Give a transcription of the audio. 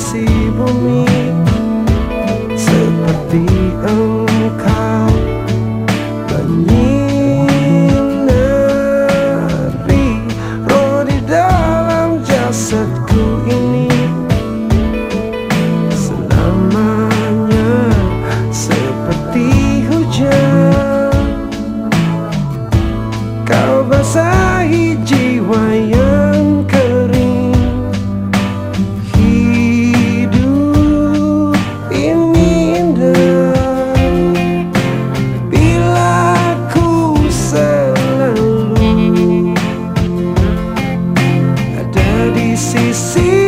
see me. sim, sim.